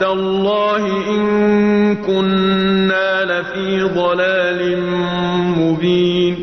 تَاللَّهِ إِن كُنَّا لَفِي ضَلَالٍ مُّبِينٍ.